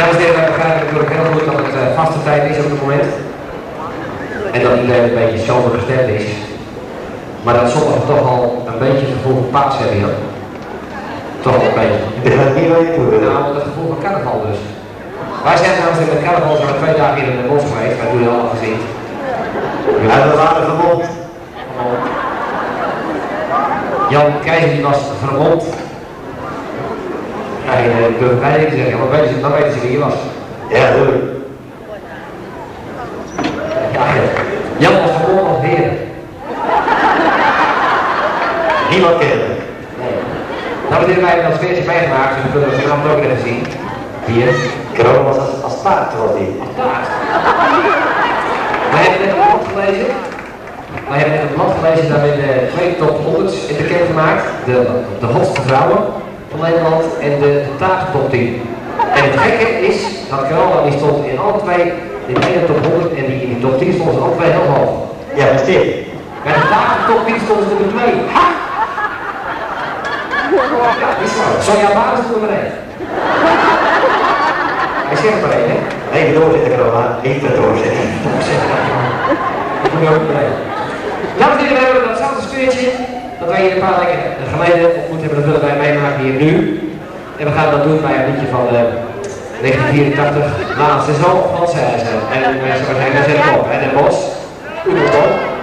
Dames en heren, wij begrijpen natuurlijk heel goed dat het uh, vaste tijd is op het moment. En dat iedereen een beetje sober gestemd is. Maar dat sommigen toch al een beetje het gevoel van paas hebben hier. Toch al een beetje. Ik ga het niet weten. Nou, het gevoel van carnaval dus. Wij zijn trouwens met carnaval zijn twee dagen in de bos geweest, wij doen het allemaal gezien. Ja, we waren gewond. Jan Keizer die was vermomd. Ja, ik durf bijna niet te zeggen, maar weten ze, dan weten ze wie je was. Ja, leuk. Ja, ja. Jan was vermomd als heer. Niemand kende. Nee. Nou, hebben wij dat sfeertje meegemaakt, dus we kunnen het vanavond ook even zien. Hier. Corona was als, als paard, was die. Taart. We hebben net een blad gelezen. We hebben net een blad gelezen dat we de twee top 100 in de kerk gemaakt. De, de hotste vrouwen van Nederland en de, de taart top 10. En het gekke is dat Carola die stond in alle twee, in de ene top 100 en die in die top 10 stond ze alle twee heel hoog. Ja, dat is dit. Bij de taart top 10 stond ze nummer 2. Ha! Ja, is zo. Sonja Baar is nummer 1. Hij zegt er maar één, hè? Even doorzetten, corona. Even doorzetten. Dat moet je ook blijven. Dames en heren, we hebben datzelfde wij hier een paar weken geleden ontmoet hebben, dat willen wij meemaken hier nu. En we gaan dat doen bij een liedje van uh, 1984, laatste zo van Zeizen. En uh, we zijn er op, hè, de bos. Oedelbol.